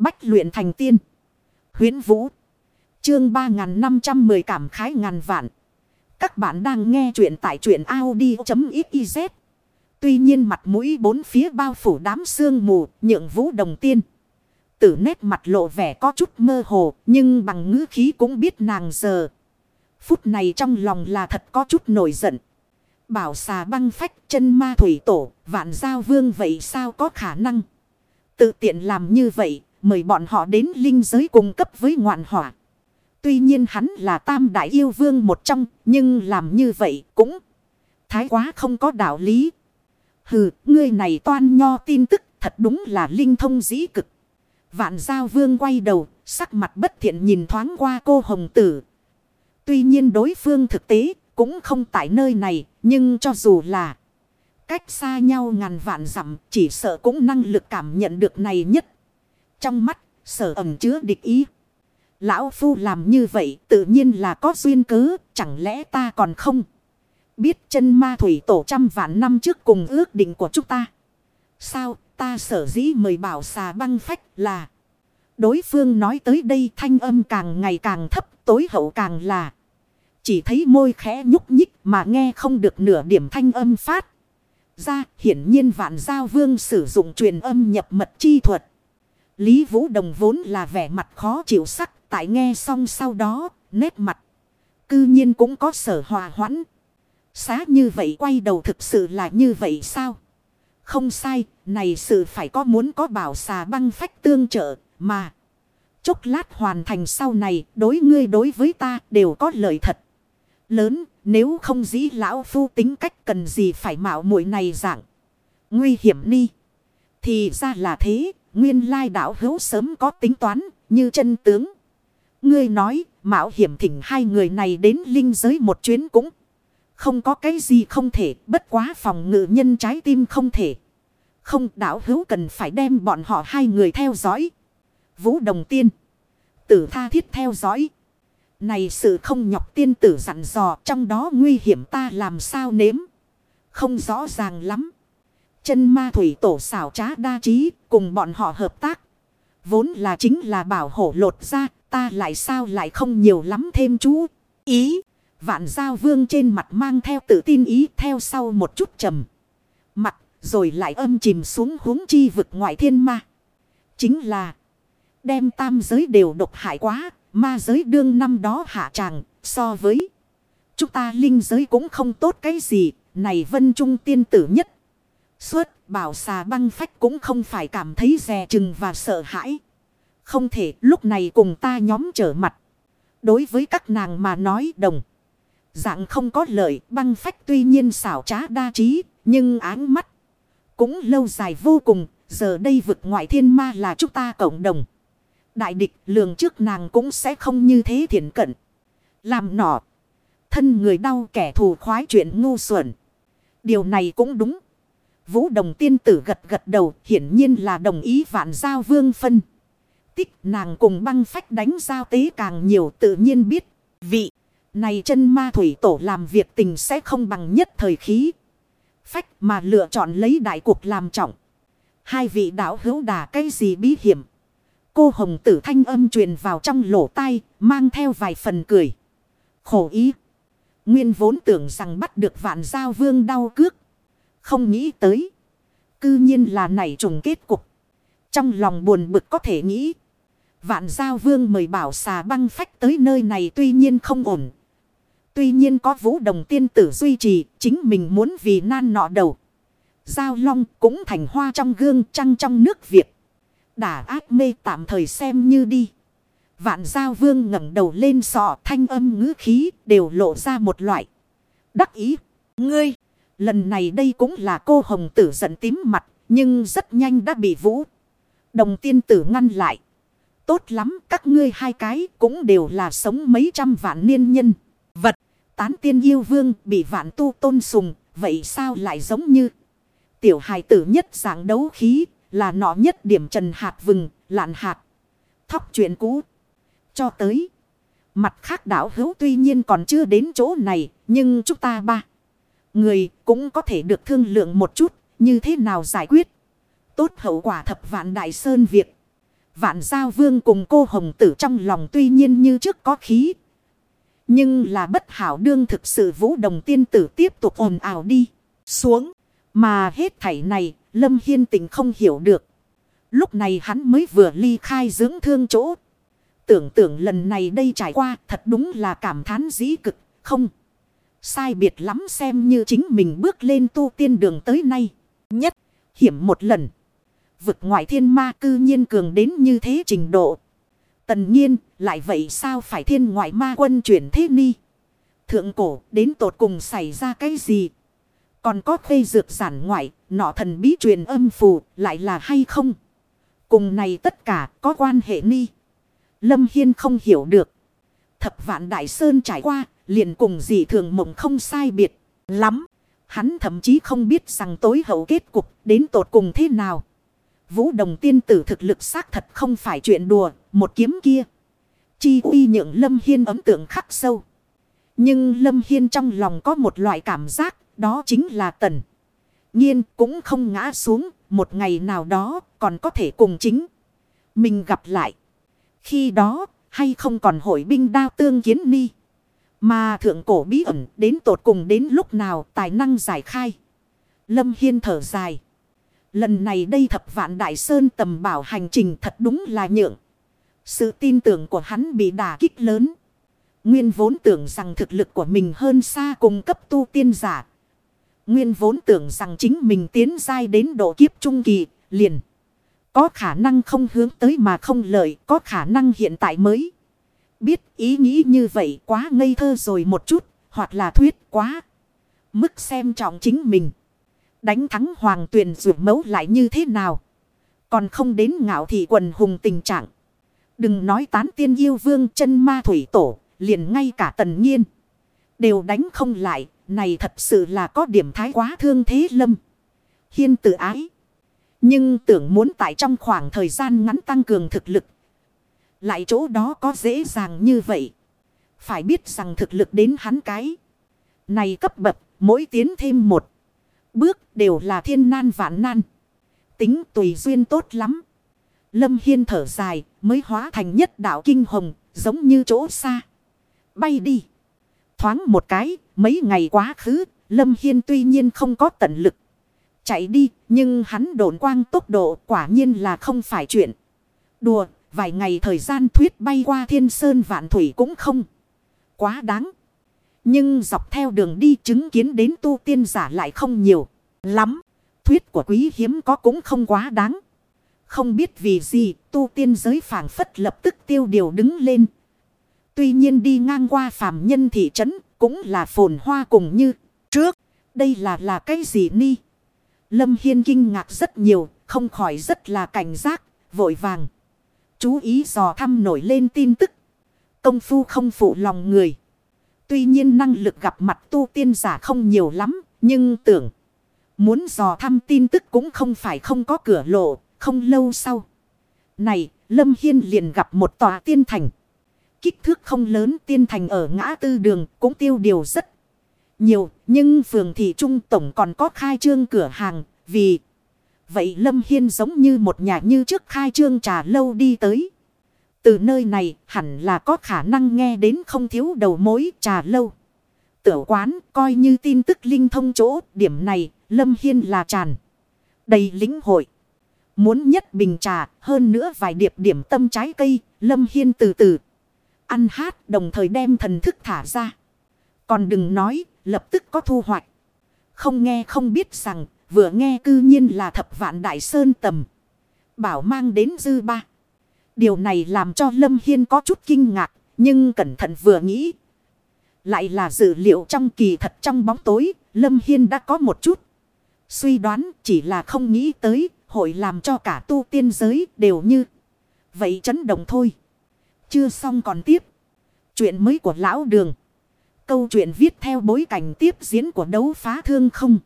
Bách luyện thành tiên. huyễn Vũ. Chương 3510 cảm khái ngàn vạn. Các bạn đang nghe truyện tại truyện Audi.xyz. Tuy nhiên mặt mũi bốn phía bao phủ đám sương mù, nhượng vũ đồng tiên. Tử nét mặt lộ vẻ có chút mơ hồ, nhưng bằng ngữ khí cũng biết nàng giờ. Phút này trong lòng là thật có chút nổi giận. Bảo xà băng phách chân ma thủy tổ, vạn giao vương vậy sao có khả năng. Tự tiện làm như vậy, mời bọn họ đến linh giới cung cấp với ngoạn hỏa. Tuy nhiên hắn là tam đại yêu vương một trong, nhưng làm như vậy cũng thái quá không có đạo lý. Hừ, ngươi này toan nho tin tức, thật đúng là linh thông dĩ cực. Vạn giao vương quay đầu, sắc mặt bất thiện nhìn thoáng qua cô hồng tử. Tuy nhiên đối phương thực tế cũng không tại nơi này, nhưng cho dù là cách xa nhau ngàn vạn dặm chỉ sợ cũng năng lực cảm nhận được này nhất. Trong mắt, sở ẩm chứa địch ý. Lão Phu làm như vậy tự nhiên là có duyên cớ, chẳng lẽ ta còn không? Biết chân ma thủy tổ trăm vạn năm trước cùng ước định của chúng ta. Sao ta sở dĩ mời bảo xà băng phách là. Đối phương nói tới đây thanh âm càng ngày càng thấp tối hậu càng là. Chỉ thấy môi khẽ nhúc nhích mà nghe không được nửa điểm thanh âm phát. Ra hiển nhiên vạn giao vương sử dụng truyền âm nhập mật chi thuật. Lý Vũ Đồng vốn là vẻ mặt khó chịu sắc tại nghe xong sau đó nét mặt. Cư nhiên cũng có sở hòa hoãn. Xá như vậy quay đầu thực sự là như vậy sao? Không sai, này sự phải có muốn có bảo xà băng phách tương trợ mà. Chốc lát hoàn thành sau này đối ngươi đối với ta đều có lợi thật lớn, nếu không dĩ lão phu tính cách cần gì phải mạo muội này dạng. Nguy hiểm ni. Thì ra là thế, nguyên lai đảo hữu sớm có tính toán, như chân tướng. Ngươi nói, mạo hiểm thỉnh hai người này đến linh giới một chuyến cũng không có cái gì không thể, bất quá phòng ngự nhân trái tim không thể. Không đảo hữu cần phải đem bọn họ hai người theo dõi. Vũ Đồng Tiên. Tử tha thiết theo dõi. Này sự không nhọc tiên tử dặn dò trong đó nguy hiểm ta làm sao nếm. Không rõ ràng lắm. Chân ma thủy tổ xảo trá đa trí cùng bọn họ hợp tác. Vốn là chính là bảo hộ lột ra ta lại sao lại không nhiều lắm thêm chú. Ý. Vạn giao vương trên mặt mang theo tự tin ý theo sau một chút trầm. Mặt rồi lại âm chìm xuống huống chi vực ngoại thiên ma. Chính là. Đem tam giới đều độc hại quá Ma giới đương năm đó hạ tràng, so với chúng ta linh giới cũng không tốt cái gì, này vân trung tiên tử nhất. Suốt bảo xà băng phách cũng không phải cảm thấy dè chừng và sợ hãi. Không thể lúc này cùng ta nhóm trở mặt. Đối với các nàng mà nói đồng. Dạng không có lợi băng phách tuy nhiên xảo trá đa trí, nhưng áng mắt cũng lâu dài vô cùng. Giờ đây vực ngoại thiên ma là chúng ta cộng đồng. Đại địch lường trước nàng cũng sẽ không như thế thiện cận. Làm nọ. Thân người đau kẻ thù khoái chuyện ngu xuẩn. Điều này cũng đúng. Vũ đồng tiên tử gật gật đầu hiển nhiên là đồng ý vạn giao vương phân. Tích nàng cùng băng phách đánh giao tế càng nhiều tự nhiên biết. Vị này chân ma thủy tổ làm việc tình sẽ không bằng nhất thời khí. Phách mà lựa chọn lấy đại cuộc làm trọng. Hai vị đạo hữu đà cái gì bí hiểm. Cô hồng tử thanh âm truyền vào trong lỗ tai, mang theo vài phần cười. Khổ ý. Nguyên vốn tưởng rằng bắt được vạn giao vương đau cước. Không nghĩ tới. Cư nhiên là này trùng kết cục. Trong lòng buồn bực có thể nghĩ. Vạn giao vương mời bảo xà băng phách tới nơi này tuy nhiên không ổn. Tuy nhiên có vũ đồng tiên tử duy trì, chính mình muốn vì nan nọ đầu. Giao long cũng thành hoa trong gương trăng trong nước Việt đả ác mê tạm thời xem như đi. Vạn giao vương ngẩng đầu lên sọ thanh âm ngữ khí đều lộ ra một loại. Đắc ý. Ngươi. Lần này đây cũng là cô hồng tử giận tím mặt. Nhưng rất nhanh đã bị vũ. Đồng tiên tử ngăn lại. Tốt lắm các ngươi hai cái cũng đều là sống mấy trăm vạn niên nhân. Vật. Tán tiên yêu vương bị vạn tu tôn sùng. Vậy sao lại giống như. Tiểu hài tử nhất dạng đấu khí là nọ nhất điểm trần hạt vừng, lạn hạt. Thóc chuyện cũ. Cho tới. Mặt khác đảo hữu tuy nhiên còn chưa đến chỗ này. Nhưng chúng ta ba. Người cũng có thể được thương lượng một chút. Như thế nào giải quyết. Tốt hậu quả thập vạn đại sơn việc. Vạn giao vương cùng cô hồng tử trong lòng tuy nhiên như trước có khí. Nhưng là bất hảo đương thực sự vũ đồng tiên tử tiếp tục ồn ào đi. Xuống. Mà hết thảy này, Lâm Hiên tình không hiểu được. Lúc này hắn mới vừa ly khai dưỡng thương chỗ. Tưởng tượng lần này đây trải qua thật đúng là cảm thán dĩ cực, không. Sai biệt lắm xem như chính mình bước lên tu tiên đường tới nay. Nhất, hiểm một lần. Vực ngoại thiên ma cư nhiên cường đến như thế trình độ. Tần nhiên, lại vậy sao phải thiên ngoại ma quân chuyển thế ni? Thượng cổ, đến tột cùng xảy ra cái gì? Còn có khê dược giản ngoại, nọ thần bí truyền âm phù, lại là hay không? Cùng này tất cả có quan hệ ni. Lâm Hiên không hiểu được. Thập vạn đại sơn trải qua, liền cùng dị thường mộng không sai biệt lắm. Hắn thậm chí không biết rằng tối hậu kết cục đến tột cùng thế nào. Vũ đồng tiên tử thực lực xác thật không phải chuyện đùa, một kiếm kia. Chi uy nhượng Lâm Hiên ấn tượng khắc sâu. Nhưng Lâm Hiên trong lòng có một loại cảm giác, đó chính là tần. Nhiên cũng không ngã xuống, một ngày nào đó còn có thể cùng chính. Mình gặp lại. Khi đó, hay không còn hội binh đao tương kiến ni. Mà thượng cổ bí ẩn đến tột cùng đến lúc nào tài năng giải khai. Lâm Hiên thở dài. Lần này đây thập vạn đại sơn tầm bảo hành trình thật đúng là nhượng. Sự tin tưởng của hắn bị đả kích lớn. Nguyên vốn tưởng rằng thực lực của mình hơn xa cùng cấp tu tiên giả. Nguyên vốn tưởng rằng chính mình tiến dai đến độ kiếp trung kỳ, liền. Có khả năng không hướng tới mà không lợi, có khả năng hiện tại mới. Biết ý nghĩ như vậy quá ngây thơ rồi một chút, hoặc là thuyết quá. Mức xem trọng chính mình. Đánh thắng hoàng tuyền rượu mẫu lại như thế nào? Còn không đến ngạo thị quần hùng tình trạng. Đừng nói tán tiên yêu vương chân ma thủy tổ, liền ngay cả tần nhiên. Đều đánh không lại, này thật sự là có điểm thái quá thương thế lâm. Hiên tự ái. Nhưng tưởng muốn tại trong khoảng thời gian ngắn tăng cường thực lực. Lại chỗ đó có dễ dàng như vậy. Phải biết rằng thực lực đến hắn cái. Này cấp bậc, mỗi tiến thêm một. Bước đều là thiên nan vạn nan. Tính tùy duyên tốt lắm. Lâm Hiên thở dài mới hóa thành nhất đạo kinh hồng giống như chỗ xa. Bay đi. Thoáng một cái mấy ngày quá khứ Lâm Hiên tuy nhiên không có tận lực. Chạy đi nhưng hắn độn quang tốc độ quả nhiên là không phải chuyện. Đùa vài ngày thời gian thuyết bay qua thiên sơn vạn thủy cũng không. Quá đáng. Nhưng dọc theo đường đi chứng kiến đến tu tiên giả lại không nhiều. Lắm. Thuyết của quý hiếm có cũng không quá đáng. Không biết vì gì tu tiên giới phản phất lập tức tiêu điều đứng lên. Tuy nhiên đi ngang qua phàm nhân thị trấn cũng là phồn hoa cùng như trước. Đây là là cái gì ni? Lâm Hiên kinh ngạc rất nhiều, không khỏi rất là cảnh giác, vội vàng. Chú ý dò thăm nổi lên tin tức. Công phu không phụ lòng người. Tuy nhiên năng lực gặp mặt tu tiên giả không nhiều lắm, nhưng tưởng muốn dò thăm tin tức cũng không phải không có cửa lộ, không lâu sau. Này, Lâm Hiên liền gặp một tòa tiên thành. Kích thước không lớn tiên thành ở ngã tư đường cũng tiêu điều rất nhiều, nhưng phường thị trung tổng còn có khai trương cửa hàng, vì vậy Lâm Hiên giống như một nhà như trước khai trương trà lâu đi tới. Từ nơi này hẳn là có khả năng nghe đến không thiếu đầu mối trà lâu. Tử quán coi như tin tức linh thông chỗ, điểm này Lâm Hiên là tràn. Đầy lính hội. Muốn nhất bình trà, hơn nữa vài điệp điểm tâm trái cây, Lâm Hiên từ từ. Ăn hát, đồng thời đem thần thức thả ra. Còn đừng nói, lập tức có thu hoạch. Không nghe không biết rằng vừa nghe cư nhiên là thập vạn đại sơn tầm. Bảo mang đến dư ba. Điều này làm cho Lâm Hiên có chút kinh ngạc, nhưng cẩn thận vừa nghĩ. Lại là dự liệu trong kỳ thật trong bóng tối, Lâm Hiên đã có một chút. Suy đoán chỉ là không nghĩ tới, hội làm cho cả tu tiên giới đều như. Vậy chấn động thôi. Chưa xong còn tiếp. Chuyện mới của lão đường. Câu chuyện viết theo bối cảnh tiếp diễn của đấu phá thương không.